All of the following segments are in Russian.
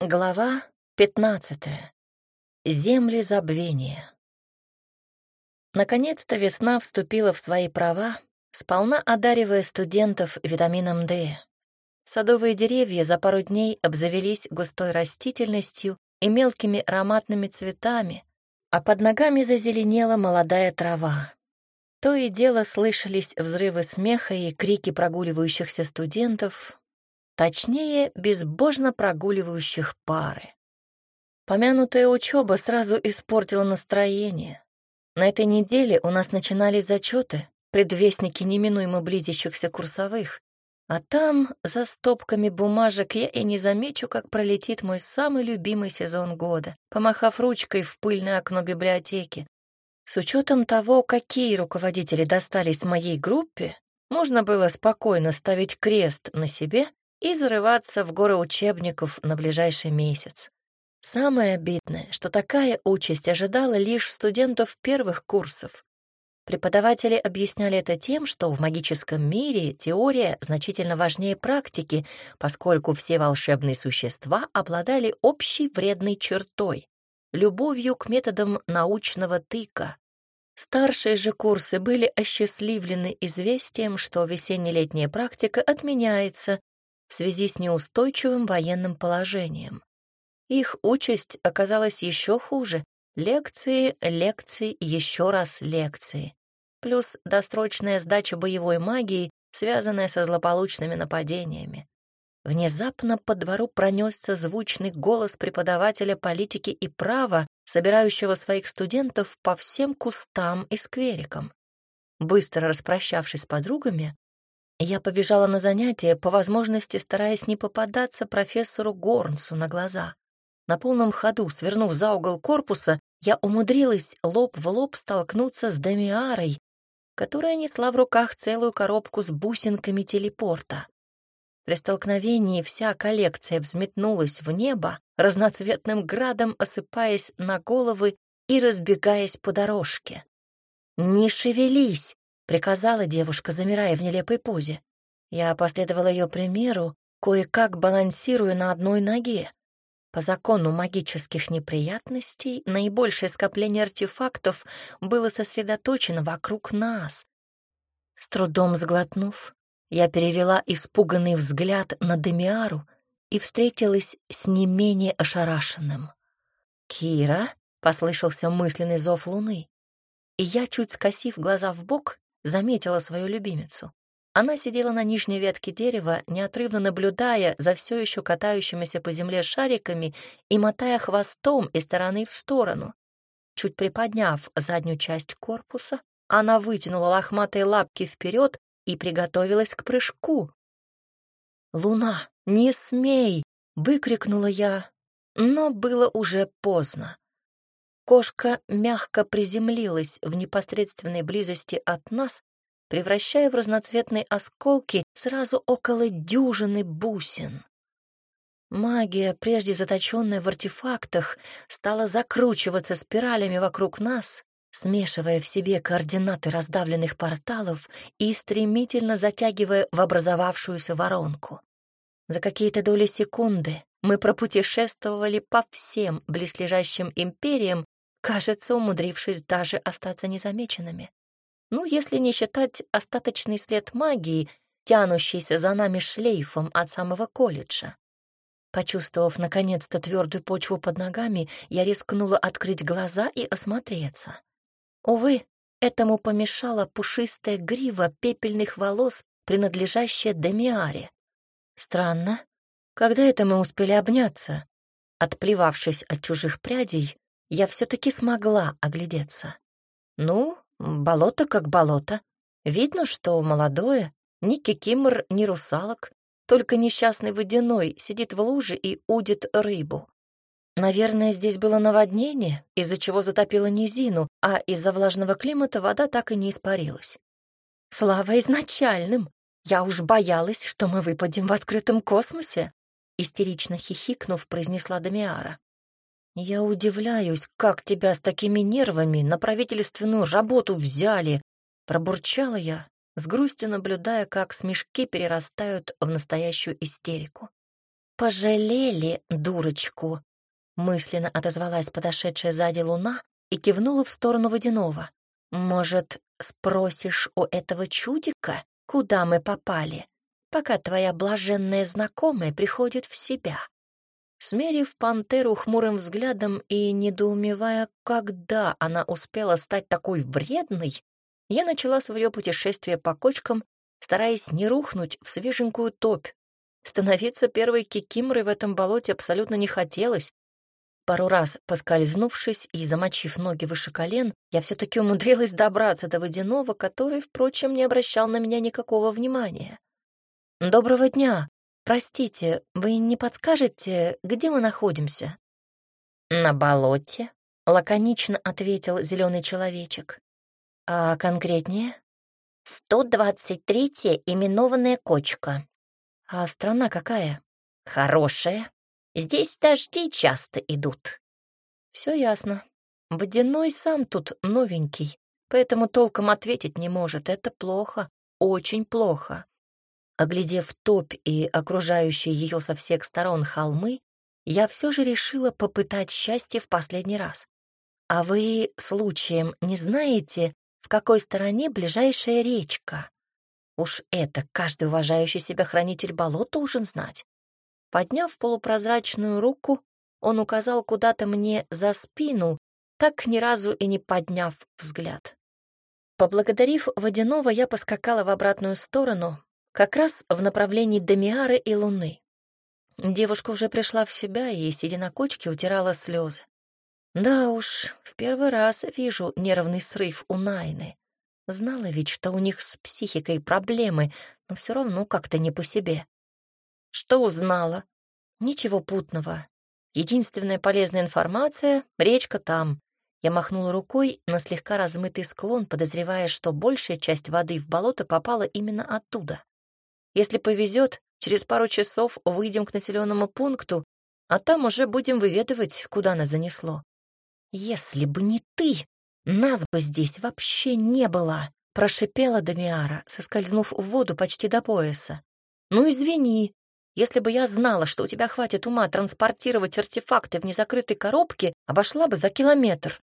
Глава 15. Земли забвения. Наконец-то весна вступила в свои права, сполна одаривая студентов витамином D. Садовые деревья за пару дней обзавелись густой растительностью и мелкими ароматными цветами, а под ногами зазеленела молодая трава. То и дело слышались взрывы смеха и крики прогуливающихся студентов, Точнее, безбожно прогуливающих пары. Помянутая учеба сразу испортила настроение. На этой неделе у нас начинались зачеты, предвестники неминуемо близящихся курсовых, а там, за стопками бумажек, я и не замечу, как пролетит мой самый любимый сезон года, помахав ручкой в пыльное окно библиотеки. С учетом того, какие руководители достались моей группе, можно было спокойно ставить крест на себе и зарываться в горы учебников на ближайший месяц. Самое обидное, что такая участь ожидала лишь студентов первых курсов. Преподаватели объясняли это тем, что в магическом мире теория значительно важнее практики, поскольку все волшебные существа обладали общей вредной чертой — любовью к методам научного тыка. Старшие же курсы были осчастливлены известием, что весенне-летняя практика отменяется, в связи с неустойчивым военным положением. Их участь оказалась еще хуже. Лекции, лекции, еще раз лекции. Плюс досрочная сдача боевой магии, связанная со злополучными нападениями. Внезапно по двору пронесся звучный голос преподавателя политики и права, собирающего своих студентов по всем кустам и скверикам. Быстро распрощавшись с подругами, я побежала на занятия, по возможности стараясь не попадаться профессору Горнсу на глаза. На полном ходу, свернув за угол корпуса, я умудрилась лоб в лоб столкнуться с Демиарой, которая несла в руках целую коробку с бусинками телепорта. При столкновении вся коллекция взметнулась в небо, разноцветным градом осыпаясь на головы и разбегаясь по дорожке. «Не шевелись!» Приказала девушка, замирая в нелепой позе. Я последовала ее примеру, кое-как балансируя на одной ноге. По закону магических неприятностей наибольшее скопление артефактов было сосредоточено вокруг нас. С трудом сглотнув, я перевела испуганный взгляд на Демиару и встретилась с не менее ошарашенным. «Кира?» — послышался мысленный зов луны. И я, чуть скосив глаза в бок, заметила свою любимицу. Она сидела на нижней ветке дерева, неотрывно наблюдая за все еще катающимися по земле шариками и мотая хвостом из стороны в сторону. Чуть приподняв заднюю часть корпуса, она вытянула лохматые лапки вперед и приготовилась к прыжку. «Луна, не смей!» — выкрикнула я, но было уже поздно. Кошка мягко приземлилась в непосредственной близости от нас, превращая в разноцветные осколки сразу около дюжины бусин. Магия, прежде заточенная в артефактах, стала закручиваться спиралями вокруг нас, смешивая в себе координаты раздавленных порталов и стремительно затягивая в образовавшуюся воронку. За какие-то доли секунды мы пропутешествовали по всем близлежащим империям кажется, умудрившись даже остаться незамеченными. Ну, если не считать остаточный след магии, тянущийся за нами шлейфом от самого колледжа. Почувствовав, наконец-то, твердую почву под ногами, я рискнула открыть глаза и осмотреться. Увы, этому помешала пушистая грива пепельных волос, принадлежащая Демиаре. Странно. Когда это мы успели обняться? Отплевавшись от чужих прядей, я все-таки смогла оглядеться. Ну, болото как болото. Видно, что молодое, ни кикимор, ни русалок, только несчастный водяной сидит в луже и удит рыбу. Наверное, здесь было наводнение, из-за чего затопило низину, а из-за влажного климата вода так и не испарилась. Слава изначальным! Я уж боялась, что мы выпадем в открытом космосе, истерично хихикнув, произнесла Дамиара. «Я удивляюсь, как тебя с такими нервами на правительственную работу взяли!» Пробурчала я, с грустью наблюдая, как смешки перерастают в настоящую истерику. пожалели дурочку», — мысленно отозвалась подошедшая сзади луна и кивнула в сторону водяного. «Может, спросишь у этого чудика, куда мы попали, пока твоя блаженная знакомая приходит в себя?» Смерив пантеру хмурым взглядом и недоумевая, когда она успела стать такой вредной, я начала свое путешествие по кочкам, стараясь не рухнуть в свеженькую топь. Становиться первой кикиморой в этом болоте абсолютно не хотелось. Пару раз поскользнувшись и замочив ноги выше колен, я все-таки умудрилась добраться до водяного, который, впрочем, не обращал на меня никакого внимания. «Доброго дня!» «Простите, вы не подскажете, где мы находимся?» «На болоте», — лаконично ответил зеленый человечек. «А конкретнее?» «123-я именованная кочка». «А страна какая?» «Хорошая. Здесь дожди часто идут». «Все ясно. Водяной сам тут новенький, поэтому толком ответить не может. Это плохо, очень плохо». Оглядев топь и окружающие ее со всех сторон холмы, я все же решила попытать счастье в последний раз. А вы, случаем, не знаете, в какой стороне ближайшая речка? Уж это каждый уважающий себя хранитель болот должен знать. Подняв полупрозрачную руку, он указал куда-то мне за спину, так ни разу и не подняв взгляд. Поблагодарив водяного, я поскакала в обратную сторону, как раз в направлении Демиары и Луны. Девушка уже пришла в себя и, сидя на кочке, утирала слезы. Да уж, в первый раз вижу нервный срыв у Найны. Знала ведь, что у них с психикой проблемы, но все равно как-то не по себе. Что узнала? Ничего путного. Единственная полезная информация — речка там. Я махнула рукой на слегка размытый склон, подозревая, что большая часть воды в болото попала именно оттуда. Если повезет, через пару часов выйдем к населенному пункту, а там уже будем выведывать, куда нас занесло. Если бы не ты, нас бы здесь вообще не было, прошипела Дамиара, соскользнув в воду почти до пояса. Ну извини, если бы я знала, что у тебя хватит ума транспортировать артефакты в незакрытой коробке, обошла бы за километр.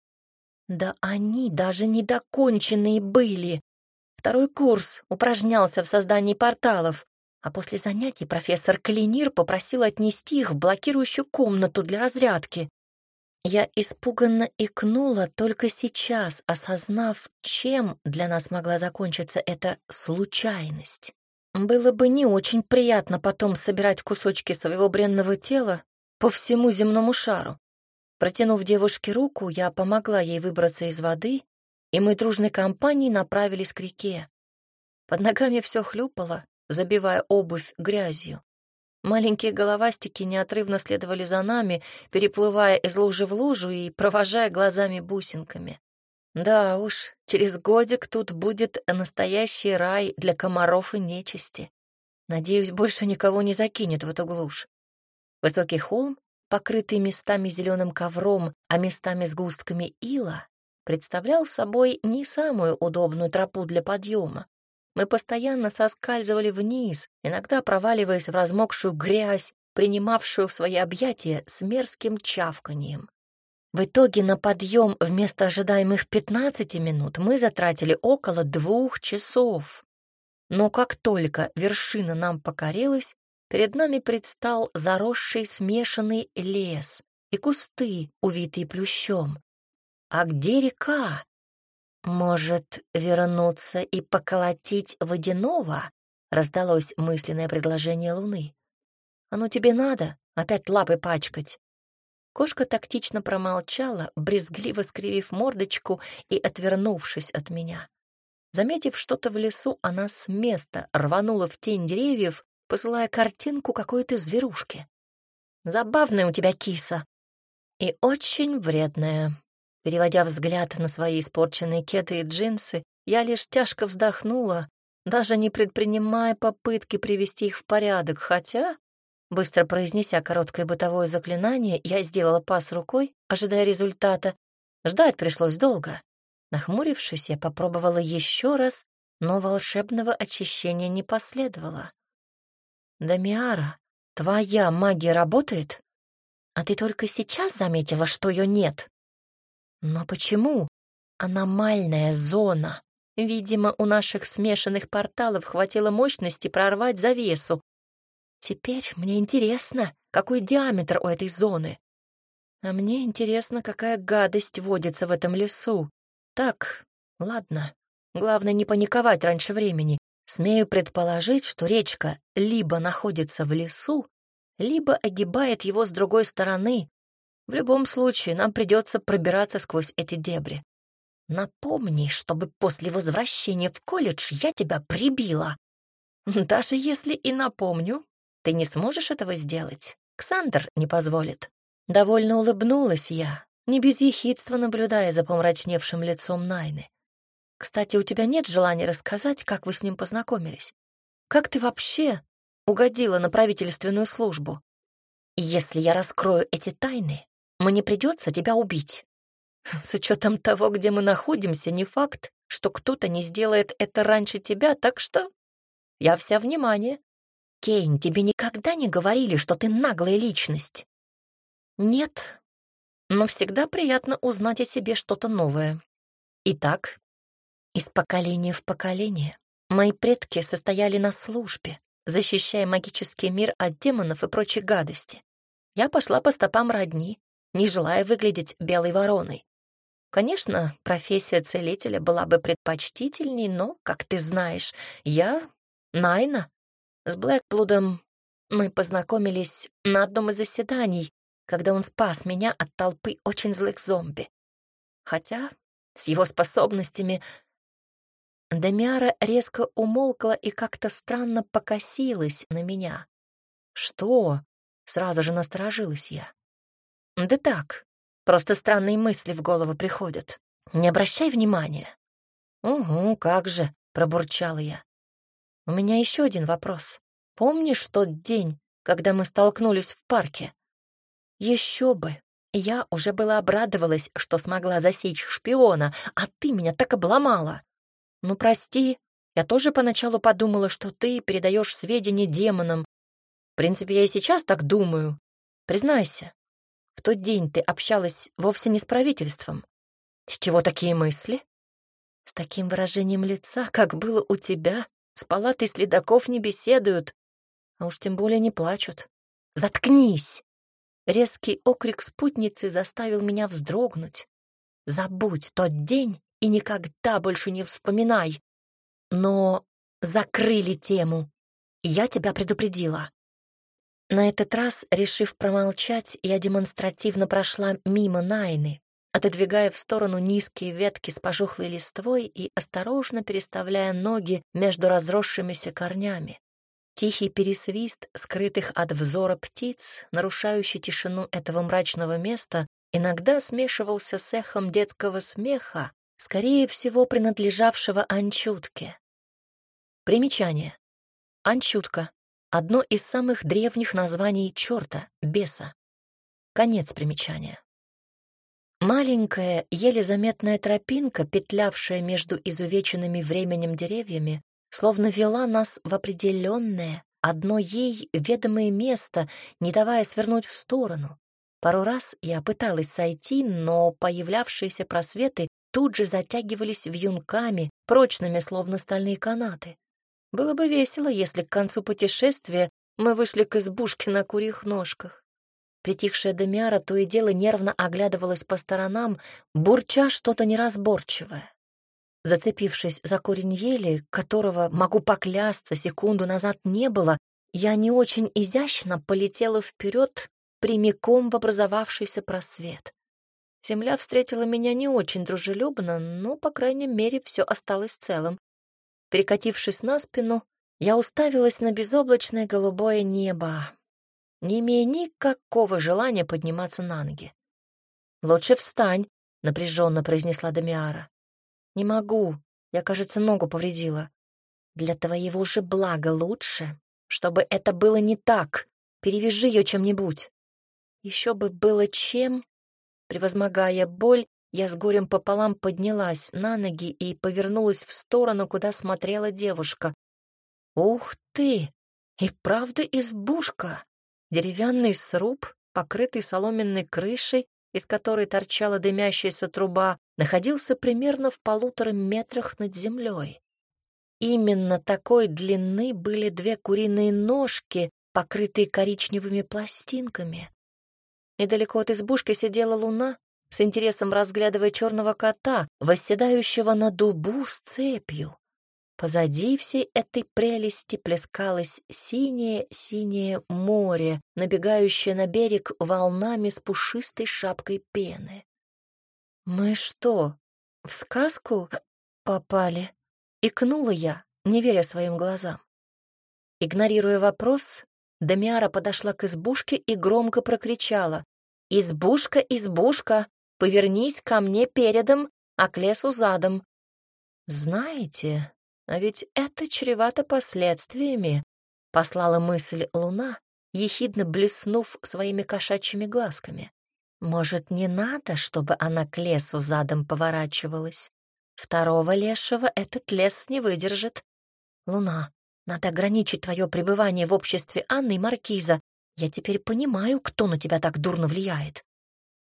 Да они даже недоконченные были. Второй курс упражнялся в создании порталов, а после занятий профессор Калинир попросил отнести их в блокирующую комнату для разрядки. Я испуганно икнула, только сейчас осознав, чем для нас могла закончиться эта случайность. Было бы не очень приятно потом собирать кусочки своего бренного тела по всему земному шару. Протянув девушке руку, я помогла ей выбраться из воды и мы дружной компанией направились к реке. Под ногами все хлюпало, забивая обувь грязью. Маленькие головастики неотрывно следовали за нами, переплывая из лужи в лужу и провожая глазами бусинками. Да уж, через годик тут будет настоящий рай для комаров и нечисти. Надеюсь, больше никого не закинет в эту глушь. Высокий холм, покрытый местами зеленым ковром, а местами сгустками ила, представлял собой не самую удобную тропу для подъема. Мы постоянно соскальзывали вниз, иногда проваливаясь в размокшую грязь, принимавшую в свои объятия с мерзким чавканьем. В итоге на подъем вместо ожидаемых 15 минут мы затратили около двух часов. Но как только вершина нам покорилась, перед нами предстал заросший смешанный лес и кусты, увитые плющом. А где река? Может, вернуться и поколотить водяного? Раздалось мысленное предложение Луны. А ну тебе надо опять лапы пачкать. Кошка тактично промолчала, брезгливо скривив мордочку и отвернувшись от меня. Заметив что-то в лесу, она с места рванула в тень деревьев, посылая картинку какой-то зверушки. «Забавная у тебя киса и очень вредная», Переводя взгляд на свои испорченные кеты и джинсы, я лишь тяжко вздохнула, даже не предпринимая попытки привести их в порядок, хотя, быстро произнеся короткое бытовое заклинание, я сделала пас рукой, ожидая результата. Ждать пришлось долго. Нахмурившись, я попробовала еще раз, но волшебного очищения не последовало. «Дамиара, твоя магия работает? А ты только сейчас заметила, что ее нет? Но почему? Аномальная зона. Видимо, у наших смешанных порталов хватило мощности прорвать завесу. Теперь мне интересно, какой диаметр у этой зоны. А мне интересно, какая гадость водится в этом лесу. Так, ладно. Главное не паниковать раньше времени. Смею предположить, что речка либо находится в лесу, либо огибает его с другой стороны. В любом случае, нам придется пробираться сквозь эти дебри. Напомни, чтобы после возвращения в колледж я тебя прибила. Даже если и напомню, ты не сможешь этого сделать. Ксандр не позволит. Довольно улыбнулась я, не без ехидства наблюдая за помрачневшим лицом Найны. Кстати, у тебя нет желания рассказать, как вы с ним познакомились? Как ты вообще угодила на правительственную службу? Если я раскрою эти тайны, мне придется тебя убить. С учетом того, где мы находимся, не факт, что кто-то не сделает это раньше тебя, так что я вся внимание. Кейн, тебе никогда не говорили, что ты наглая личность? Нет, но всегда приятно узнать о себе что-то новое. Итак, из поколения в поколение мои предки состояли на службе, защищая магический мир от демонов и прочей гадости. Я пошла по стопам родни, не желая выглядеть белой вороной. Конечно, профессия целителя была бы предпочтительней, но, как ты знаешь, я Найна. С Блэкблудом мы познакомились на одном из заседаний, когда он спас меня от толпы очень злых зомби. Хотя с его способностями Дамиара резко умолкла и как-то странно покосилась на меня. «Что?» — сразу же насторожилась я. «Да так, Просто странные мысли в голову приходят. Не обращай внимания». «Угу, как же», — пробурчала я. «У меня еще один вопрос. Помнишь тот день, когда мы столкнулись в парке?» «Еще бы! Я уже была обрадовалась, что смогла засечь шпиона, а ты меня так обломала. Ну, прости, я тоже поначалу подумала, что ты передаешь сведения демонам. В принципе, я и сейчас так думаю. Признайся, в тот день ты общалась вовсе не с правительством. С чего такие мысли? С таким выражением лица, как было у тебя, с палатой следаков не беседуют, а уж тем более не плачут. Заткнись! Резкий окрик спутницы заставил меня вздрогнуть. Забудь тот день и никогда больше не вспоминай. Но закрыли тему. Я тебя предупредила. На этот раз, решив промолчать, я демонстративно прошла мимо Найны, отодвигая в сторону низкие ветки с пожухлой листвой и осторожно переставляя ноги между разросшимися корнями. Тихий пересвист скрытых от взора птиц, нарушающий тишину этого мрачного места, иногда смешивался с эхом детского смеха, скорее всего, принадлежавшего Анчутке. Примечание. Анчутка одно из самых древних названий черта, беса. Конец примечания. Маленькая, еле заметная тропинка, петлявшая между изувеченными временем деревьями, словно вела нас в определенное, одно ей ведомое место, не давая свернуть в сторону. Пару раз я пыталась сойти, но появлявшиеся просветы тут же затягивались вьюнками, прочными, словно стальные канаты. Было бы весело, если к концу путешествия мы вышли к избушке на курьих ножках. Притихшая Демиара то и дело нервно оглядывалась по сторонам, бурча что-то неразборчивое. Зацепившись за корень ели, которого, могу поклясться, секунду назад не было, я не очень изящно полетела вперед прямиком в образовавшийся просвет. Земля встретила меня не очень дружелюбно, но, по крайней мере, все осталось целым. Перекатившись на спину, я уставилась на безоблачное голубое небо, не имея никакого желания подниматься на ноги. «Лучше встань», — напряженно произнесла Дамиара. «Не могу. Я, кажется, ногу повредила. Для твоего же блага лучше, чтобы это было не так. Перевяжи ее чем-нибудь». Еще бы было чем, превозмогая боль, я с горем пополам поднялась на ноги и повернулась в сторону, куда смотрела девушка. «Ух ты! И правда избушка! Деревянный сруб, покрытый соломенной крышей, из которой торчала дымящаяся труба, находился примерно в полутора метрах над землей. Именно такой длины были две куриные ножки, покрытые коричневыми пластинками. Недалеко от избушки сидела луна, с интересом разглядывая черного кота, восседающего на дубу с цепью. Позади всей этой прелести плескалось синее-синее море, набегающее на берег волнами с пушистой шапкой пены. «Мы что, в сказку попали?» — икнула я, не веря своим глазам. Игнорируя вопрос, Дамиара подошла к избушке и громко прокричала. «Избушка, избушка, повернись ко мне передом, а к лесу задом». «Знаете, а ведь это чревато последствиями», — послала мысль луна, ехидно блеснув своими кошачьими глазками. «Может, не надо, чтобы она к лесу задом поворачивалась? Второго лешего этот лес не выдержит. Луна, надо ограничить твое пребывание в обществе Анны и Маркиза. Я теперь понимаю, кто на тебя так дурно влияет».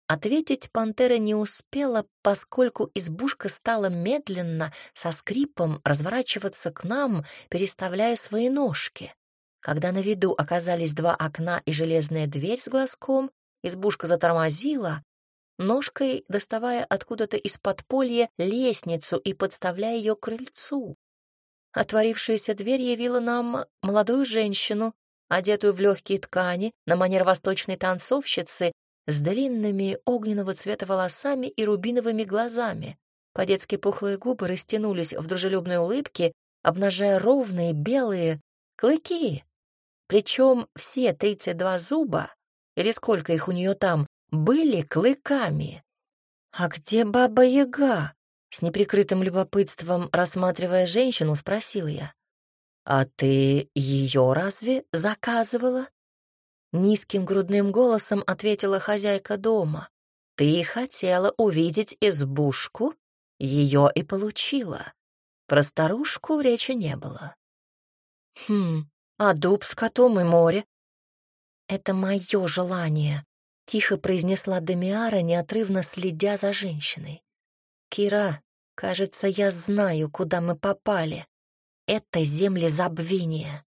Ответить пантера не успела, поскольку избушка стала медленно, со скрипом, разворачиваться к нам, переставляя свои ножки. Когда на виду оказались два окна и железная дверь с глазком, избушка затормозила, ножкой доставая откуда-то из подполья лестницу и подставляя ее крыльцу. Отворившаяся дверь явила нам молодую женщину, одетую в легкие ткани, на манер восточной танцовщицы с длинными огненного цвета волосами и рубиновыми глазами. По-детски пухлые губы растянулись в дружелюбной улыбке, обнажая ровные белые клыки. Причем все 32 зуба, или сколько их у нее там, были клыками. «А где Баба-Яга?» С неприкрытым любопытством, рассматривая женщину, спросил я. «А ты ее разве заказывала?» Низким грудным голосом ответила хозяйка дома. «Ты хотела увидеть избушку, ее и получила. Про старушку речи не было». «Хм, а дуб с котом и море?» «Это мое желание», — тихо произнесла Демиара, неотрывно следя за женщиной. «Кира, кажется, я знаю, куда мы попали. Это земли забвения».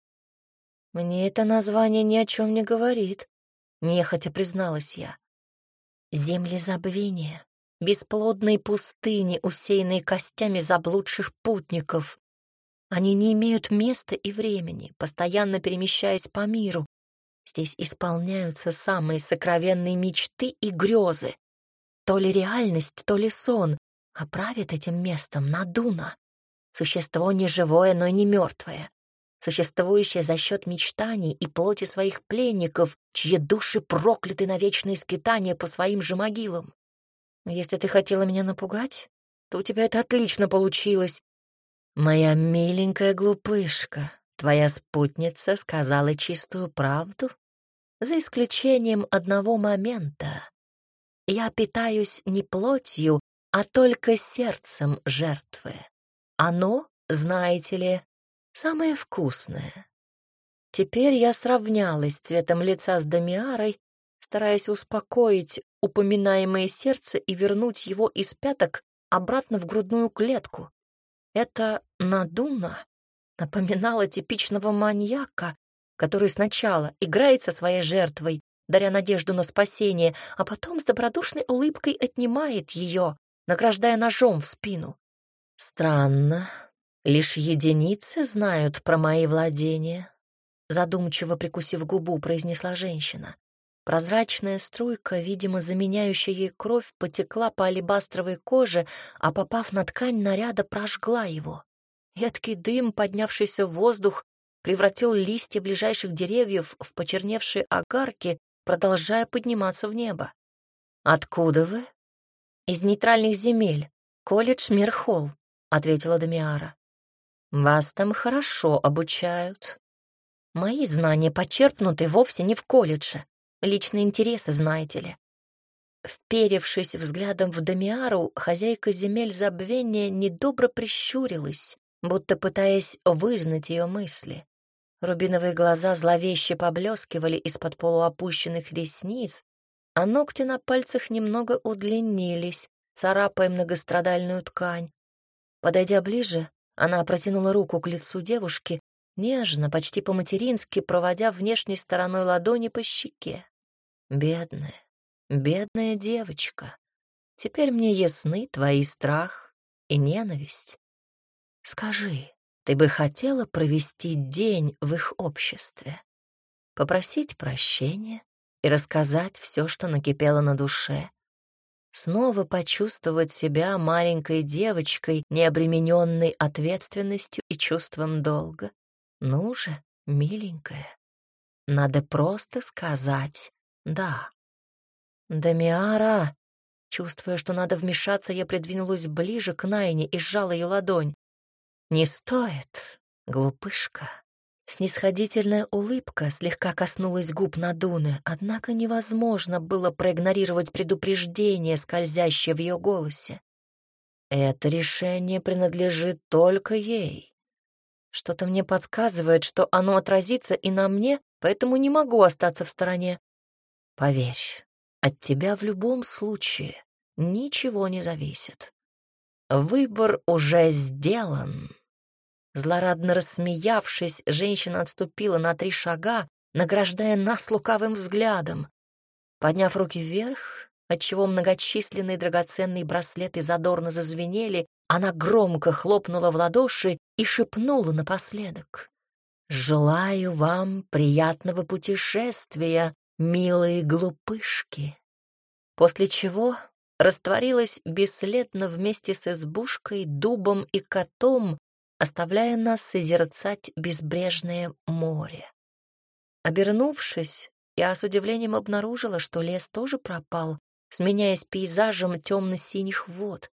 Мне это название ни о чем не говорит, нехотя призналась я. Земли забвения, бесплодные пустыни, усеянные костями заблудших путников. Они не имеют места и времени, постоянно перемещаясь по миру. Здесь исполняются самые сокровенные мечты и грезы. То ли реальность, то ли сон, а правит этим местом Надуна. Существо не живое, но и не мертвое существующее за счет мечтаний и плоти своих пленников, чьи души прокляты на вечные скитания по своим же могилам. Если ты хотела меня напугать, то у тебя это отлично получилось. Моя миленькая глупышка, твоя спутница сказала чистую правду, за исключением одного момента. Я питаюсь не плотью, а только сердцем жертвы. Оно, знаете ли, самое вкусное. Теперь я сравнялась цветом лица с Дамиарой, стараясь успокоить упоминаемое сердце и вернуть его из пяток обратно в грудную клетку. Это Надуна напоминала типичного маньяка, который сначала играет со своей жертвой, даря надежду на спасение, а потом с добродушной улыбкой отнимает ее, награждая ножом в спину. Странно, Лишь единицы знают про мои владения, задумчиво прикусив губу, произнесла женщина. Прозрачная струйка, видимо, заменяющая ей кровь, потекла по алебастровой коже, а попав на ткань наряда, прожгла его. Едкий дым, поднявшийся в воздух, превратил листья ближайших деревьев в почерневшие огарки, продолжая подниматься в небо. «Откуда вы?» «Из нейтральных земель. Колледж Мирхолл», — ответила Дамиара. Вас там хорошо обучают. Мои знания почерпнуты вовсе не в колледже. Личные интересы, знаете ли. Вперевшись взглядом в Дамиару, хозяйка земель забвения недобро прищурилась, будто пытаясь вызнать ее мысли. Рубиновые глаза зловеще поблескивали из-под полуопущенных ресниц, а ногти на пальцах немного удлинились, царапая многострадальную ткань. Подойдя ближе, она протянула руку к лицу девушки, нежно, почти по-матерински, проводя внешней стороной ладони по щеке. Бедная, бедная девочка. Теперь мне ясны твои страх и ненависть. Скажи, ты бы хотела провести день в их обществе? Попросить прощения и рассказать все, что накипело на душе? Снова почувствовать себя маленькой девочкой, не обремененной ответственностью и чувством долга? Ну же, миленькая, надо просто сказать «да». «Дамиара!» Чувствуя, что надо вмешаться, я придвинулась ближе к Найне и сжала ее ладонь. «Не стоит, глупышка». Снисходительная улыбка слегка коснулась губ Надуны, однако невозможно было проигнорировать предупреждение, скользящее в ее голосе. Это решение принадлежит только ей. Что-то мне подсказывает, что оно отразится и на мне, поэтому не могу остаться в стороне. Поверь, от тебя в любом случае ничего не зависит. Выбор уже сделан. Злорадно рассмеявшись, женщина отступила на три шага, награждая нас лукавым взглядом. Подняв руки вверх, отчего многочисленные драгоценные браслеты задорно зазвенели, она громко хлопнула в ладоши и шепнула напоследок. «Желаю вам приятного путешествия, милые глупышки!» После чего растворилась бесследно вместе с избушкой, дубом и котом, оставляя нас созерцать безбрежное море. Обернувшись, я с удивлением обнаружила, что лес тоже пропал, сменяясь пейзажем темно-синих вод.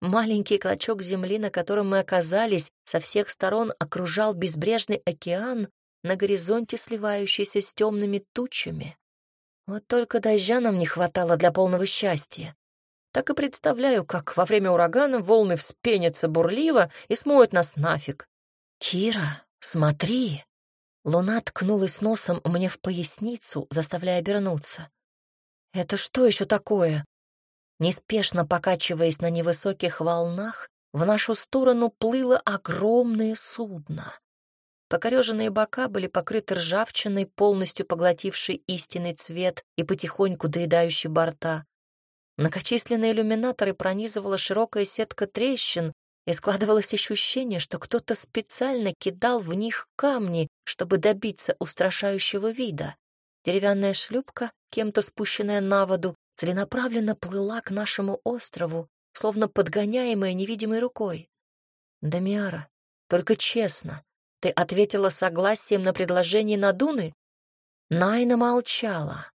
Маленький клочок земли, на котором мы оказались, со всех сторон окружал безбрежный океан, на горизонте сливающийся с темными тучами. Вот только дождя нам не хватало для полного счастья. Так и представляю, как во время урагана волны вспенятся бурливо и смоют нас нафиг. «Кира, смотри!» Луна ткнулась носом мне в поясницу, заставляя обернуться. «Это что еще такое?» Неспешно покачиваясь на невысоких волнах, в нашу сторону плыло огромное судно. Покореженные бока были покрыты ржавчиной, полностью поглотившей истинный цвет и потихоньку доедающей борта. Многочисленные иллюминаторы пронизывала широкая сетка трещин, и складывалось ощущение, что кто-то специально кидал в них камни, чтобы добиться устрашающего вида. Деревянная шлюпка, кем-то спущенная на воду, целенаправленно плыла к нашему острову, словно подгоняемая невидимой рукой. «Дамиара, только честно, ты ответила согласием на предложение Надуны?» Найна молчала.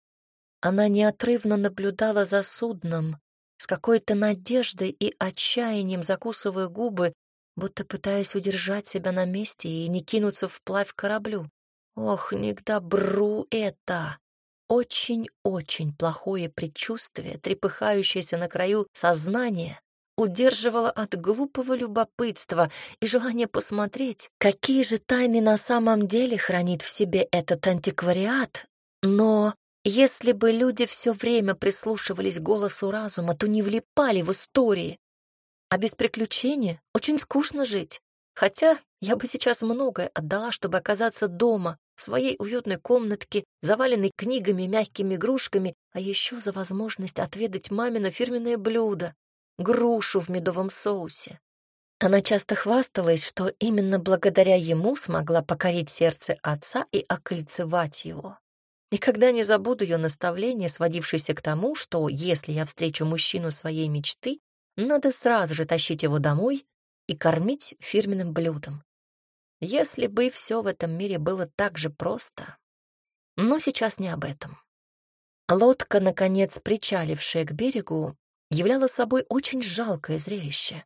Она неотрывно наблюдала за судном, с какой-то надеждой и отчаянием закусывая губы, будто пытаясь удержать себя на месте и не кинуться вплавь к кораблю. Ох, не к добру это! Очень-очень плохое предчувствие, трепыхающееся на краю сознания, удерживало от глупого любопытства и желания посмотреть, какие же тайны на самом деле хранит в себе этот антиквариат, но если бы люди все время прислушивались к голосу разума, то не влипали в истории. А без приключения очень скучно жить. Хотя я бы сейчас многое отдала, чтобы оказаться дома, в своей уютной комнатке, заваленной книгами мягкими игрушками, а еще за возможность отведать мамино фирменное блюдо — грушу в медовом соусе. Она часто хвасталась, что именно благодаря ему смогла покорить сердце отца и окольцевать его. Никогда не забуду ее наставление, сводившееся к тому, что если я встречу мужчину своей мечты, надо сразу же тащить его домой и кормить фирменным блюдом. Если бы все в этом мире было так же просто. Но сейчас не об этом. Лодка, наконец причалившая к берегу, являла собой очень жалкое зрелище.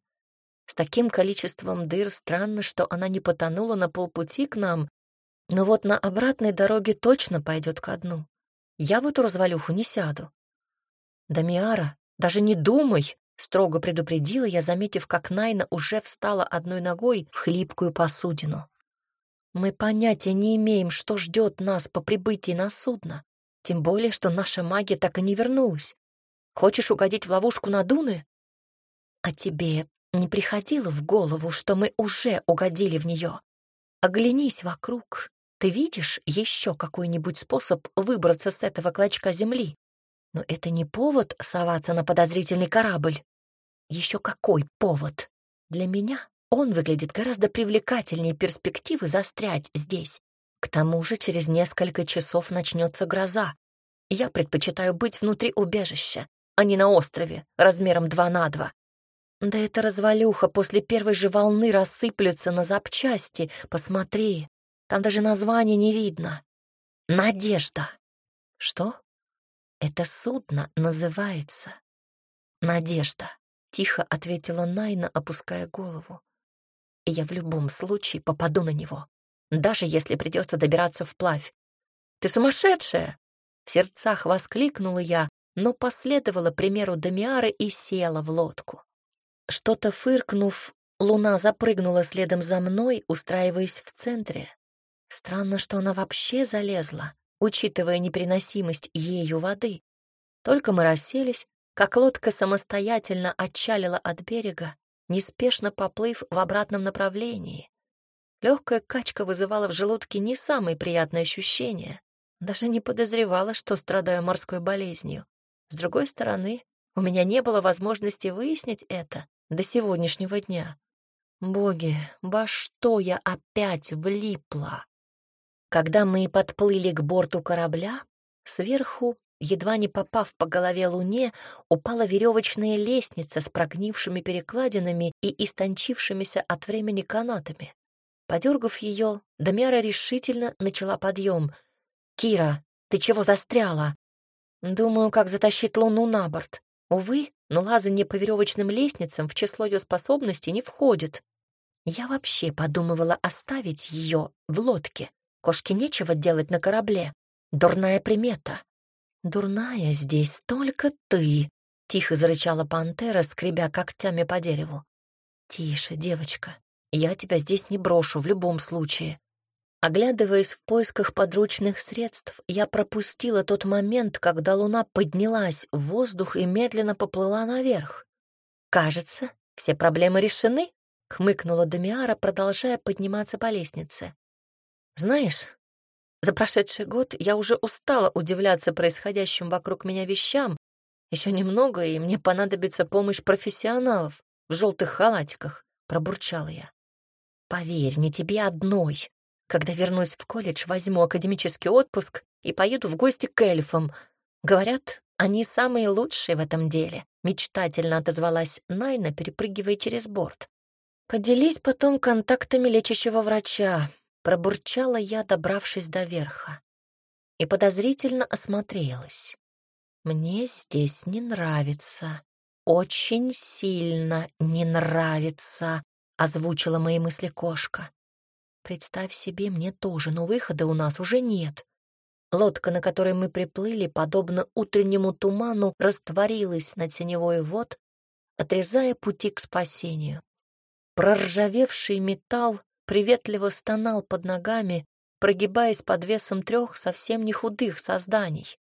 С таким количеством дыр странно, что она не потонула на полпути к нам, но вот на обратной дороге точно пойдет ко дну. Я в эту развалюху не сяду. Дамиара, даже не думай, Строго предупредила я, заметив, как Найна уже встала одной ногой в хлипкую посудину. Мы понятия не имеем, что ждет нас по прибытии на судно. Тем более, что наша магия так и не вернулась. Хочешь угодить в ловушку на Дуны? А тебе не приходило в голову, что мы уже угодили в нее? Оглянись вокруг. Ты видишь еще какой-нибудь способ выбраться с этого клочка земли? Но это не повод соваться на подозрительный корабль. Еще какой повод? Для меня он выглядит гораздо привлекательнее перспективы застрять здесь. К тому же через несколько часов начнется гроза. Я предпочитаю быть внутри убежища, а не на острове размером 2 на 2. Да эта развалюха после первой же волны рассыплется на запчасти. Посмотри, там даже названия не видно. Надежда. Что? Это судно называется Надежда. Тихо ответила Найна, опуская голову и я в любом случае попаду на него, даже если придется добираться вплавь. «Ты сумасшедшая!» В сердцах воскликнула я, но последовала примеру Дамиары и села в лодку. Что-то фыркнув, луна запрыгнула следом за мной, устраиваясь в центре. Странно, что она вообще залезла, учитывая неприносимость ею воды. Только мы расселись, как лодка самостоятельно отчалила от берега, неспешно поплыв в обратном направлении. Легкая качка вызывала в желудке не самые приятные ощущения. Даже не подозревала, что страдаю морской болезнью. С другой стороны, у меня не было возможности выяснить это до сегодняшнего дня. Боги, во что я опять влипла? Когда мы подплыли к борту корабля, сверху едва не попав по голове луне, упала веревочная лестница с прогнившими перекладинами и истончившимися от времени канатами. Подергав ее, Дамяра решительно начала подъем. «Кира, ты чего застряла?» «Думаю, как затащить луну на борт. Увы, но лазание по веревочным лестницам в число ее способностей не входит. Я вообще подумывала оставить ее в лодке. Кошке нечего делать на корабле. Дурная примета. «Дурная здесь только ты», — тихо зарычала пантера, скребя когтями по дереву. «Тише, девочка, я тебя здесь не брошу в любом случае». Оглядываясь в поисках подручных средств, я пропустила тот момент, когда луна поднялась в воздух и медленно поплыла наверх. «Кажется, все проблемы решены», — хмыкнула Дамиара, продолжая подниматься по лестнице. «Знаешь, за прошедший год я уже устала удивляться происходящим вокруг меня вещам. Еще немного, и мне понадобится помощь профессионалов в желтых халатиках, пробурчала я. Поверь, не тебе одной. Когда вернусь в колледж, возьму академический отпуск и поеду в гости к эльфам. Говорят, они самые лучшие в этом деле, мечтательно отозвалась Найна, перепрыгивая через борт. Поделись потом контактами лечащего врача. Пробурчала я, добравшись до верха, и подозрительно осмотрелась. Мне здесь не нравится, очень сильно не нравится, озвучила мои мысли кошка. Представь себе, мне тоже, но выхода у нас уже нет. Лодка, на которой мы приплыли, подобно утреннему туману, растворилась над синевой вод, отрезая пути к спасению. Проржавевший металл приветливо стонал под ногами, прогибаясь под весом трех совсем не худых созданий.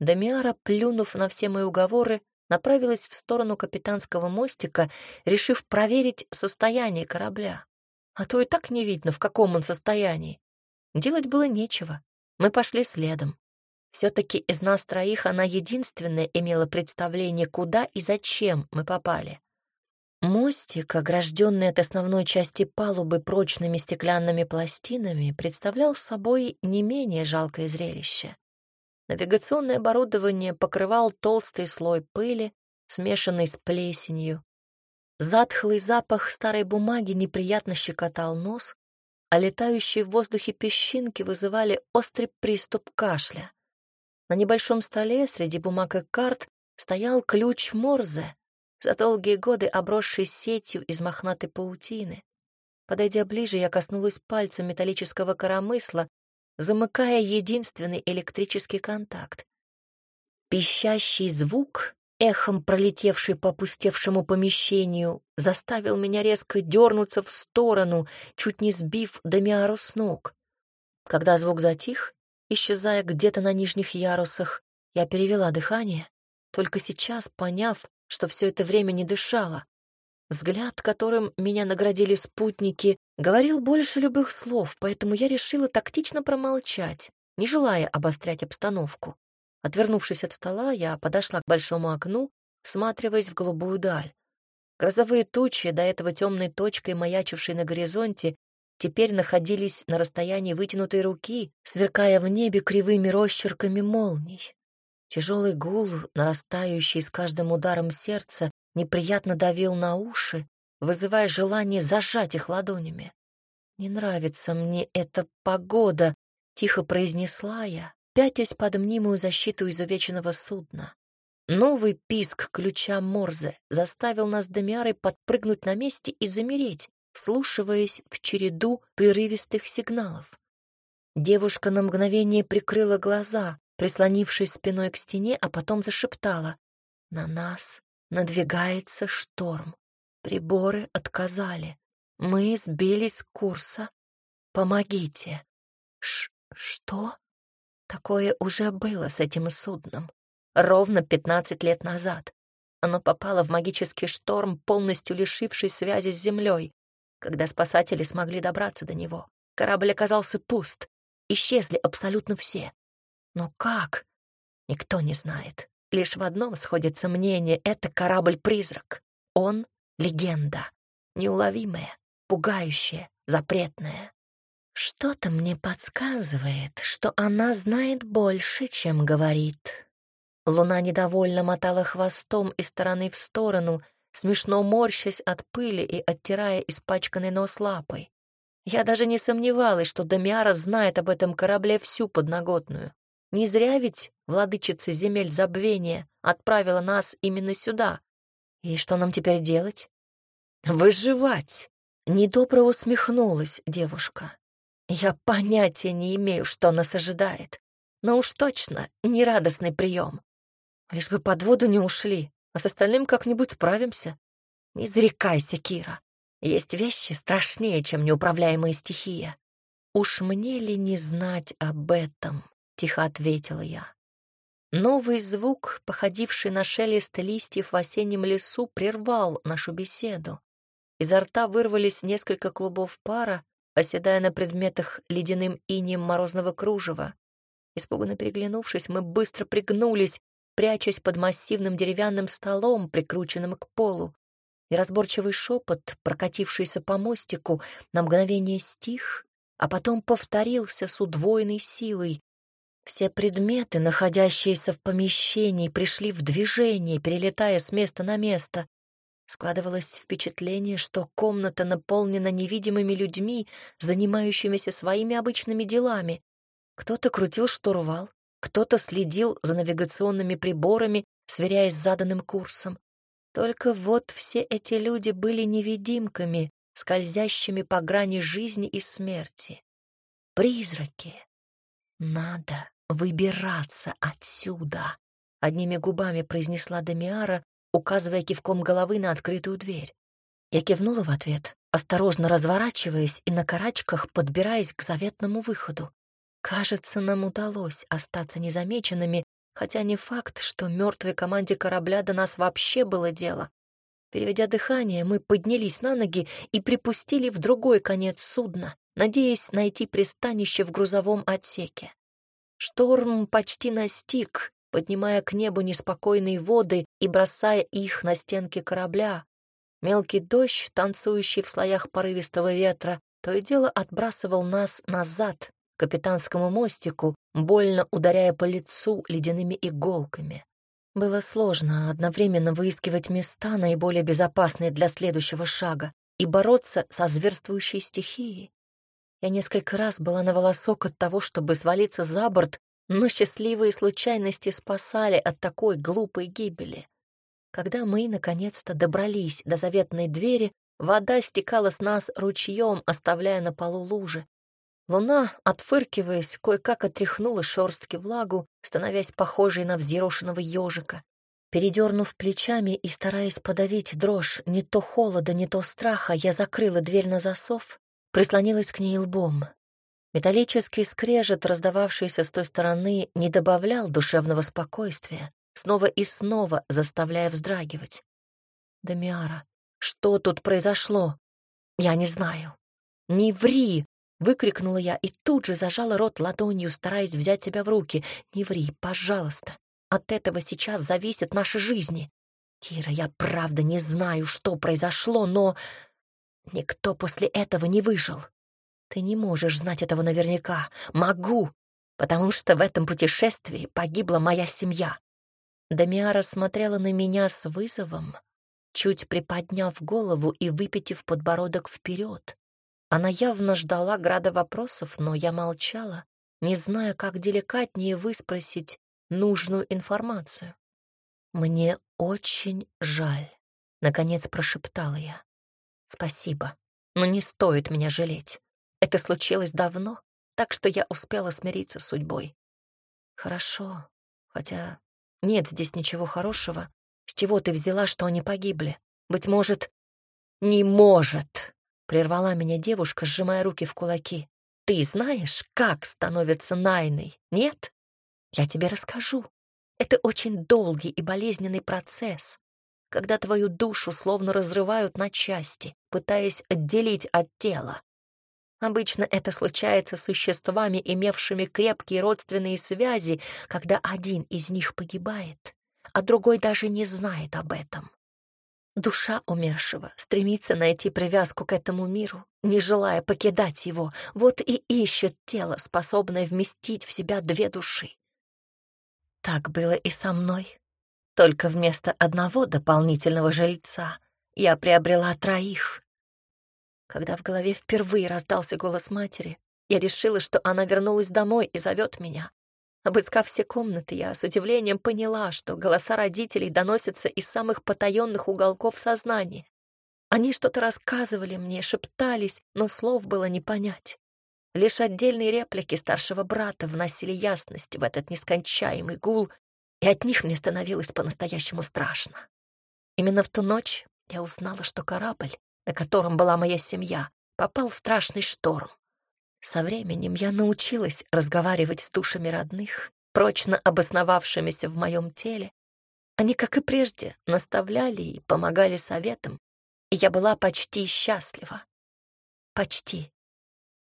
Дамиара, плюнув на все мои уговоры, направилась в сторону капитанского мостика, решив проверить состояние корабля. А то и так не видно, в каком он состоянии. Делать было нечего. Мы пошли следом. Все-таки из нас троих она единственная имела представление, куда и зачем мы попали. Мостик, огражденный от основной части палубы прочными стеклянными пластинами, представлял собой не менее жалкое зрелище. Навигационное оборудование покрывал толстый слой пыли, смешанный с плесенью. Затхлый запах старой бумаги неприятно щекотал нос, а летающие в воздухе песчинки вызывали острый приступ кашля. На небольшом столе среди бумаг и карт стоял ключ Морзе, за долгие годы обросший сетью из мохнатой паутины. Подойдя ближе, я коснулась пальцем металлического коромысла, замыкая единственный электрический контакт. Пищащий звук эхом пролетевший по опустевшему помещению, заставил меня резко дернуться в сторону, чуть не сбив Дамиару с ног. Когда звук затих, исчезая где-то на нижних ярусах, я перевела дыхание, только сейчас поняв, что все это время не дышала. Взгляд, которым меня наградили спутники, говорил больше любых слов, поэтому я решила тактично промолчать, не желая обострять обстановку. Отвернувшись от стола, я подошла к большому окну, всматриваясь в голубую даль. Грозовые тучи, до этого темной точкой, маячившей на горизонте, теперь находились на расстоянии вытянутой руки, сверкая в небе кривыми росчерками молний. Тяжелый гул, нарастающий с каждым ударом сердца, неприятно давил на уши, вызывая желание зажать их ладонями. «Не нравится мне эта погода», — тихо произнесла я, пятясь под мнимую защиту изувеченного судна. Новый писк ключа Морзе заставил нас с Демиарой подпрыгнуть на месте и замереть, вслушиваясь в череду прерывистых сигналов. Девушка на мгновение прикрыла глаза, прислонившись спиной к стене, а потом зашептала. «На нас надвигается шторм. Приборы отказали. Мы сбились с курса. Помогите». Ш «Что?» Такое уже было с этим судном. Ровно пятнадцать лет назад. Оно попало в магический шторм, полностью лишивший связи с землей. Когда спасатели смогли добраться до него, корабль оказался пуст. Исчезли абсолютно все. Но как? Никто не знает. Лишь в одном сходится мнение — это корабль-призрак. Он — легенда. Неуловимая, пугающая, запретная. Что-то мне подсказывает, что она знает больше, чем говорит. Луна недовольно мотала хвостом из стороны в сторону, смешно морщась от пыли и оттирая испачканный нос лапой. Я даже не сомневалась, что Дамиара знает об этом корабле всю подноготную. Не зря ведь владычица земель забвения отправила нас именно сюда. И что нам теперь делать? Выживать. Недобро усмехнулась девушка. Я понятия не имею, что нас ожидает. Но уж точно не радостный прием. Лишь бы под воду не ушли, а с остальным как-нибудь справимся. Не зарекайся, Кира. Есть вещи страшнее, чем неуправляемая стихия. Уж мне ли не знать об этом? Тихо ответила я. Новый звук, походивший на шелест листьев в осеннем лесу, прервал нашу беседу. Изо рта вырвались несколько клубов пара, оседая на предметах ледяным инием морозного кружева. Испуганно переглянувшись, мы быстро пригнулись, прячась под массивным деревянным столом, прикрученным к полу. И разборчивый шепот, прокатившийся по мостику, на мгновение стих, а потом повторился с удвоенной силой, все предметы, находящиеся в помещении, пришли в движение, перелетая с места на место. Складывалось впечатление, что комната наполнена невидимыми людьми, занимающимися своими обычными делами. Кто-то крутил штурвал, кто-то следил за навигационными приборами, сверяясь с заданным курсом. Только вот все эти люди были невидимками, скользящими по грани жизни и смерти. Призраки. Надо выбираться отсюда, одними губами произнесла Демиара, указывая кивком головы на открытую дверь. Я кивнула в ответ, осторожно разворачиваясь и на карачках подбираясь к заветному выходу. Кажется, нам удалось остаться незамеченными, хотя не факт, что мертвой команде корабля до нас вообще было дело. Переведя дыхание, мы поднялись на ноги и припустили в другой конец судна, надеясь найти пристанище в грузовом отсеке. Шторм почти настиг, поднимая к небу неспокойные воды и бросая их на стенки корабля. Мелкий дождь, танцующий в слоях порывистого ветра, то и дело отбрасывал нас назад, к капитанскому мостику, больно ударяя по лицу ледяными иголками. Было сложно одновременно выискивать места, наиболее безопасные для следующего шага, и бороться со зверствующей стихией. Я несколько раз была на волосок от того, чтобы свалиться за борт, но счастливые случайности спасали от такой глупой гибели. Когда мы, наконец-то, добрались до заветной двери, вода стекала с нас ручьем, оставляя на полу лужи. Луна, отфыркиваясь, кое-как отряхнула шорстки влагу, становясь похожей на взъерошенного ежика. Передернув плечами и стараясь подавить дрожь не то холода, не то страха, я закрыла дверь на засов, прислонилась к ней лбом. Металлический скрежет, раздававшийся с той стороны, не добавлял душевного спокойствия, снова и снова заставляя вздрагивать. «Дамиара, что тут произошло?» «Я не знаю». «Не ври!» — выкрикнула я и тут же зажала рот ладонью, стараясь взять себя в руки. «Не ври, пожалуйста. От этого сейчас зависят наши жизни. Кира, я правда не знаю, что произошло, но никто после этого не выжил. Ты не можешь знать этого наверняка. Могу, потому что в этом путешествии погибла моя семья. Дамиара смотрела на меня с вызовом, чуть приподняв голову и выпитив подбородок вперед. Она явно ждала града вопросов, но я молчала, не зная, как деликатнее выспросить нужную информацию. «Мне очень жаль», — наконец прошептала я. «Спасибо, но не стоит меня жалеть. Это случилось давно, так что я успела смириться с судьбой. Хорошо, хотя нет здесь ничего хорошего. С чего ты взяла, что они погибли? Быть может... Не может, прервала меня девушка, сжимая руки в кулаки. Ты знаешь, как становятся Найной, нет? Я тебе расскажу. Это очень долгий и болезненный процесс, когда твою душу словно разрывают на части, пытаясь отделить от тела. Обычно это случается с существами, имевшими крепкие родственные связи, когда один из них погибает, а другой даже не знает об этом. Душа умершего стремится найти привязку к этому миру, не желая покидать его, вот и ищет тело, способное вместить в себя две души. Так было и со мной. Только вместо одного дополнительного жильца я приобрела троих. Когда в голове впервые раздался голос матери, я решила, что она вернулась домой и зовет меня. Обыскав все комнаты, я с удивлением поняла, что голоса родителей доносятся из самых потаенных уголков сознания. Они что-то рассказывали мне, шептались, но слов было не понять. Лишь отдельные реплики старшего брата вносили ясность в этот нескончаемый гул, и от них мне становилось по-настоящему страшно. Именно в ту ночь я узнала, что корабль, на котором была моя семья, попал в страшный шторм. Со временем я научилась разговаривать с душами родных, прочно обосновавшимися в моем теле. Они, как и прежде, наставляли и помогали советам, и я была почти счастлива. Почти.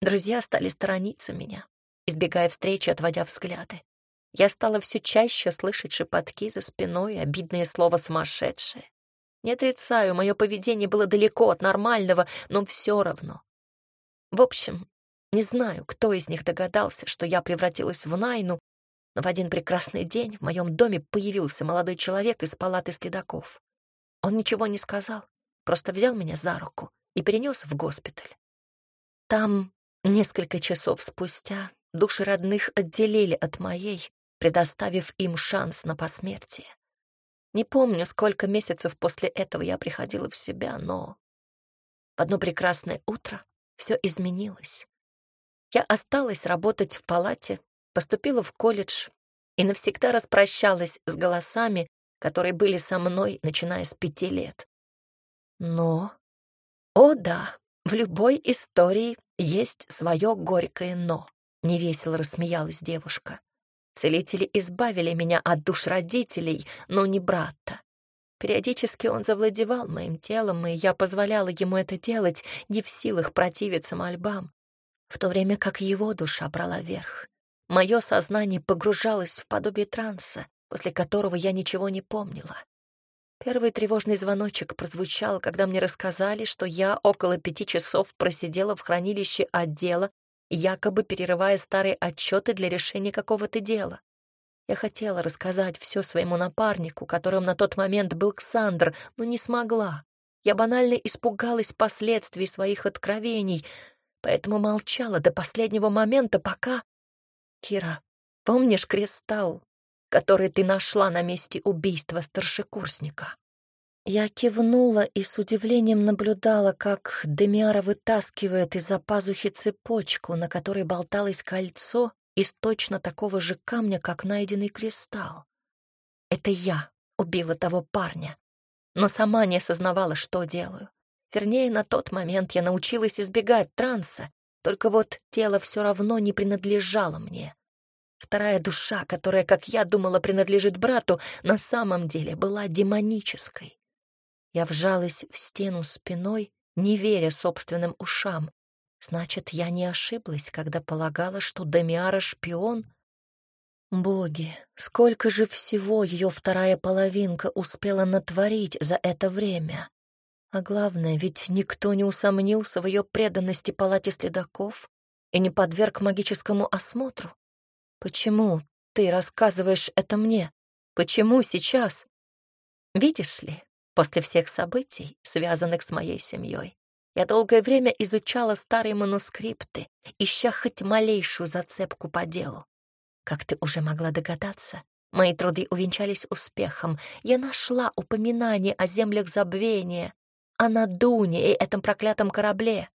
Друзья стали сторониться меня, избегая встречи, отводя взгляды. Я стала все чаще слышать шепотки за спиной, обидное слово «сумасшедшее». Не отрицаю, мое поведение было далеко от нормального, но все равно. В общем, не знаю, кто из них догадался, что я превратилась в Найну, но в один прекрасный день в моем доме появился молодой человек из палаты следаков. Он ничего не сказал, просто взял меня за руку и перенес в госпиталь. Там, несколько часов спустя, души родных отделили от моей, предоставив им шанс на посмертие. Не помню, сколько месяцев после этого я приходила в себя, но в одно прекрасное утро все изменилось. Я осталась работать в палате, поступила в колледж и навсегда распрощалась с голосами, которые были со мной, начиная с пяти лет. Но, о да, в любой истории есть свое горькое «но», — невесело рассмеялась девушка. Целители избавили меня от душ родителей, но не брата. Периодически он завладевал моим телом, и я позволяла ему это делать, не в силах противиться мольбам, в то время как его душа брала верх. Мое сознание погружалось в подобие транса, после которого я ничего не помнила. Первый тревожный звоночек прозвучал, когда мне рассказали, что я около пяти часов просидела в хранилище отдела якобы перерывая старые отчеты для решения какого-то дела. Я хотела рассказать все своему напарнику, которым на тот момент был Ксандр, но не смогла. Я банально испугалась последствий своих откровений, поэтому молчала до последнего момента, пока... Кира, помнишь кристалл, который ты нашла на месте убийства старшекурсника? Я кивнула и с удивлением наблюдала, как Демиара вытаскивает из-за пазухи цепочку, на которой болталось кольцо из точно такого же камня, как найденный кристалл. Это я убила того парня, но сама не осознавала, что делаю. Вернее, на тот момент я научилась избегать транса, только вот тело все равно не принадлежало мне. Вторая душа, которая, как я думала, принадлежит брату, на самом деле была демонической. Я вжалась в стену спиной, не веря собственным ушам. Значит, я не ошиблась, когда полагала, что Дамиара — шпион? Боги, сколько же всего ее вторая половинка успела натворить за это время? А главное, ведь никто не усомнился в ее преданности палате следаков и не подверг магическому осмотру. Почему ты рассказываешь это мне? Почему сейчас? Видишь ли, после всех событий, связанных с моей семьей, я долгое время изучала старые манускрипты, ища хоть малейшую зацепку по делу. Как ты уже могла догадаться, мои труды увенчались успехом. Я нашла упоминание о землях забвения, о Надуне и этом проклятом корабле.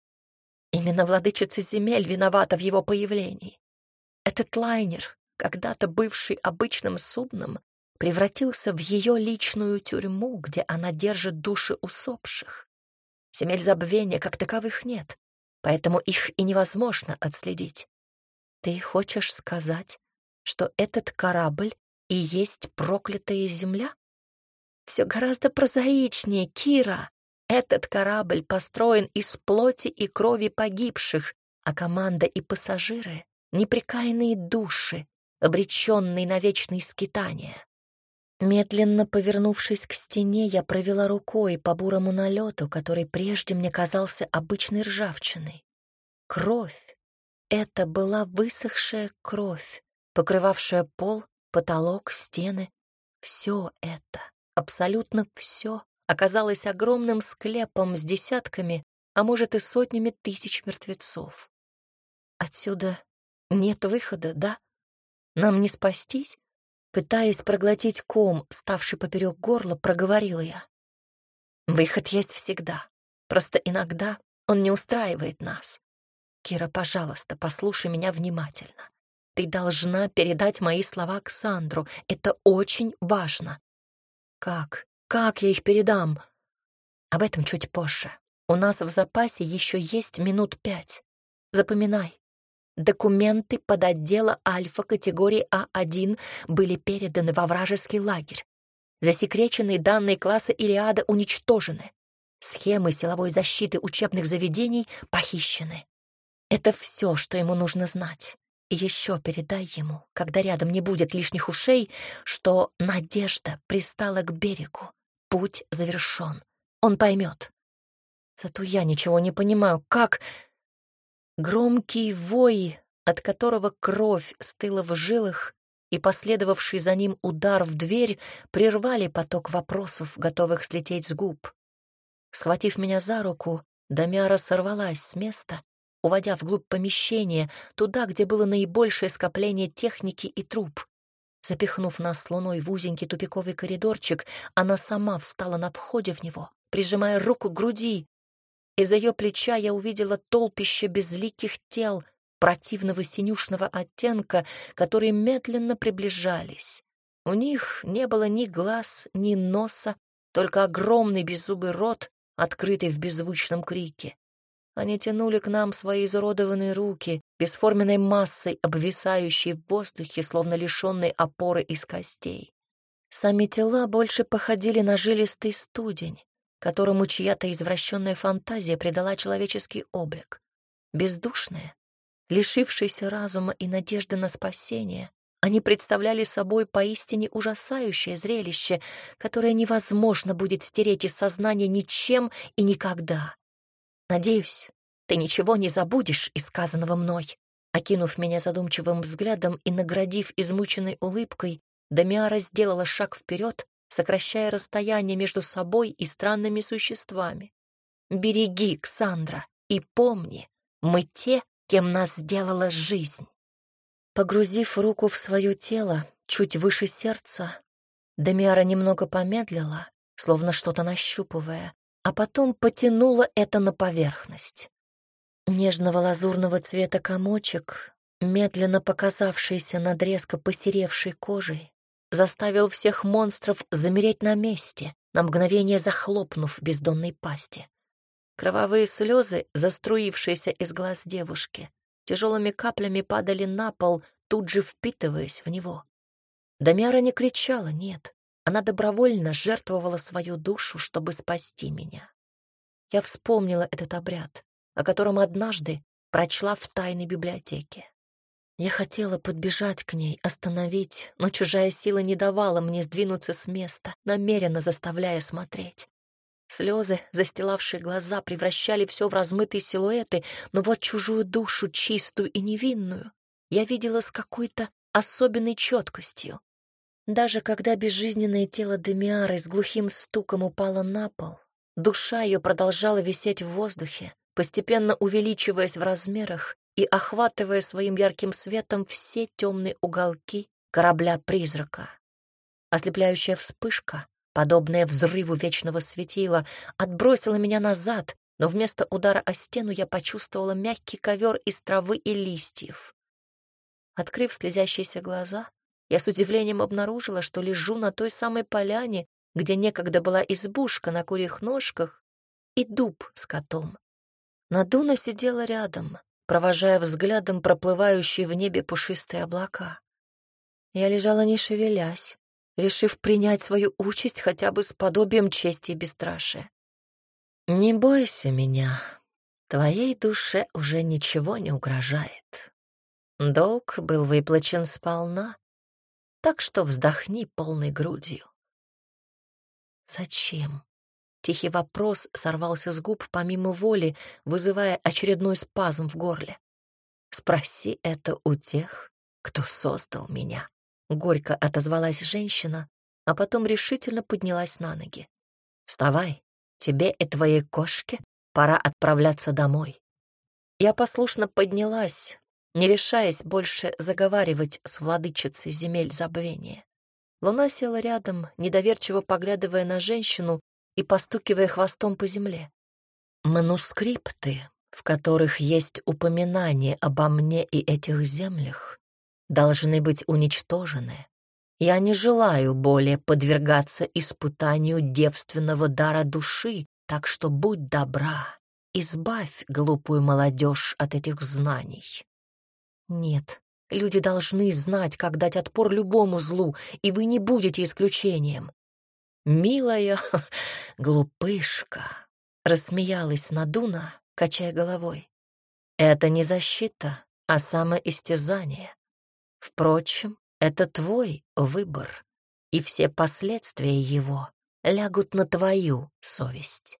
Именно владычица земель виновата в его появлении. Этот лайнер, когда-то бывший обычным судном, превратился в ее личную тюрьму, где она держит души усопших. Земель забвения как таковых нет, поэтому их и невозможно отследить. Ты хочешь сказать, что этот корабль и есть проклятая земля? Все гораздо прозаичнее, Кира. Этот корабль построен из плоти и крови погибших, а команда и пассажиры непрекаянные души, обреченные на вечные скитания. Медленно повернувшись к стене, я провела рукой по бурому налету, который прежде мне казался обычной ржавчиной. Кровь. Это была высохшая кровь, покрывавшая пол, потолок, стены. Все это, абсолютно все, оказалось огромным склепом с десятками, а может и сотнями тысяч мертвецов. Отсюда нет выхода, да? Нам не спастись? Пытаясь проглотить ком, ставший поперек горла, проговорила я. Выход есть всегда. Просто иногда он не устраивает нас. Кира, пожалуйста, послушай меня внимательно. Ты должна передать мои слова Ксандру. Это очень важно. Как? Как я их передам? Об этом чуть позже. У нас в запасе еще есть минут пять. Запоминай. Документы под отдела Альфа категории А1 были переданы во вражеский лагерь. Засекреченные данные класса Илиада уничтожены. Схемы силовой защиты учебных заведений похищены. Это все, что ему нужно знать. И еще передай ему, когда рядом не будет лишних ушей, что надежда пристала к берегу. Путь завершен. Он поймет. Зато я ничего не понимаю. Как... Громкий вой, от которого кровь стыла в жилах, и последовавший за ним удар в дверь прервали поток вопросов, готовых слететь с губ. Схватив меня за руку, Дамяра сорвалась с места, уводя вглубь помещения, туда, где было наибольшее скопление техники и труб. Запихнув нас луной в узенький тупиковый коридорчик, она сама встала на входе в него, прижимая руку к груди, из-за ее плеча я увидела толпище безликих тел противного синюшного оттенка, которые медленно приближались. У них не было ни глаз, ни носа, только огромный беззубый рот, открытый в беззвучном крике. Они тянули к нам свои изуродованные руки, бесформенной массой, обвисающей в воздухе, словно лишенной опоры из костей. Сами тела больше походили на жилистый студень, которому чья-то извращенная фантазия придала человеческий облик. Бездушные, лишившиеся разума и надежды на спасение, они представляли собой поистине ужасающее зрелище, которое невозможно будет стереть из сознания ничем и никогда. Надеюсь, ты ничего не забудешь из сказанного мной. Окинув меня задумчивым взглядом и наградив измученной улыбкой, Дамиара сделала шаг вперед сокращая расстояние между собой и странными существами. Береги, Ксандра, и помни, мы те, кем нас сделала жизнь. Погрузив руку в свое тело, чуть выше сердца, Демиара немного помедлила, словно что-то нащупывая, а потом потянула это на поверхность. Нежного лазурного цвета комочек, медленно показавшийся над резко посеревшей кожей, заставил всех монстров замереть на месте, на мгновение захлопнув бездонной пасти. Кровавые слезы, заструившиеся из глаз девушки, тяжелыми каплями падали на пол, тут же впитываясь в него. Дамиара не кричала, нет. Она добровольно жертвовала свою душу, чтобы спасти меня. Я вспомнила этот обряд, о котором однажды прочла в тайной библиотеке. Я хотела подбежать к ней, остановить, но чужая сила не давала мне сдвинуться с места, намеренно заставляя смотреть. Слезы, застилавшие глаза, превращали все в размытые силуэты, но вот чужую душу, чистую и невинную, я видела с какой-то особенной четкостью. Даже когда безжизненное тело Демиары с глухим стуком упало на пол, душа ее продолжала висеть в воздухе, постепенно увеличиваясь в размерах и охватывая своим ярким светом все темные уголки корабля-призрака. Ослепляющая вспышка, подобная взрыву вечного светила, отбросила меня назад, но вместо удара о стену я почувствовала мягкий ковер из травы и листьев. Открыв слезящиеся глаза, я с удивлением обнаружила, что лежу на той самой поляне, где некогда была избушка на курьих ножках и дуб с котом. Надуна сидела рядом, провожая взглядом проплывающие в небе пушистые облака. Я лежала не шевелясь, решив принять свою участь хотя бы с подобием чести и бесстрашия. «Не бойся меня, твоей душе уже ничего не угрожает. Долг был выплачен сполна, так что вздохни полной грудью. Зачем? Тихий вопрос сорвался с губ помимо воли, вызывая очередной спазм в горле. «Спроси это у тех, кто создал меня», — горько отозвалась женщина, а потом решительно поднялась на ноги. «Вставай, тебе и твоей кошке пора отправляться домой». Я послушно поднялась, не решаясь больше заговаривать с владычицей земель забвения. Луна села рядом, недоверчиво поглядывая на женщину и постукивая хвостом по земле. Манускрипты, в которых есть упоминание обо мне и этих землях, должны быть уничтожены. Я не желаю более подвергаться испытанию девственного дара души, так что будь добра, избавь глупую молодежь от этих знаний. Нет, люди должны знать, как дать отпор любому злу, и вы не будете исключением. «Милая глупышка», — рассмеялась Надуна, качая головой. «Это не защита, а самоистязание. Впрочем, это твой выбор, и все последствия его лягут на твою совесть.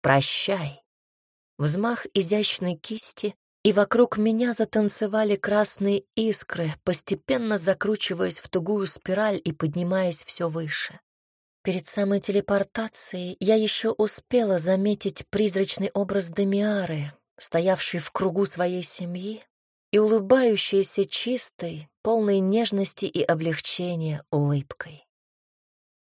Прощай». Взмах изящной кисти и вокруг меня затанцевали красные искры, постепенно закручиваясь в тугую спираль и поднимаясь все выше. Перед самой телепортацией я еще успела заметить призрачный образ Демиары, стоявший в кругу своей семьи и улыбающейся чистой, полной нежности и облегчения улыбкой.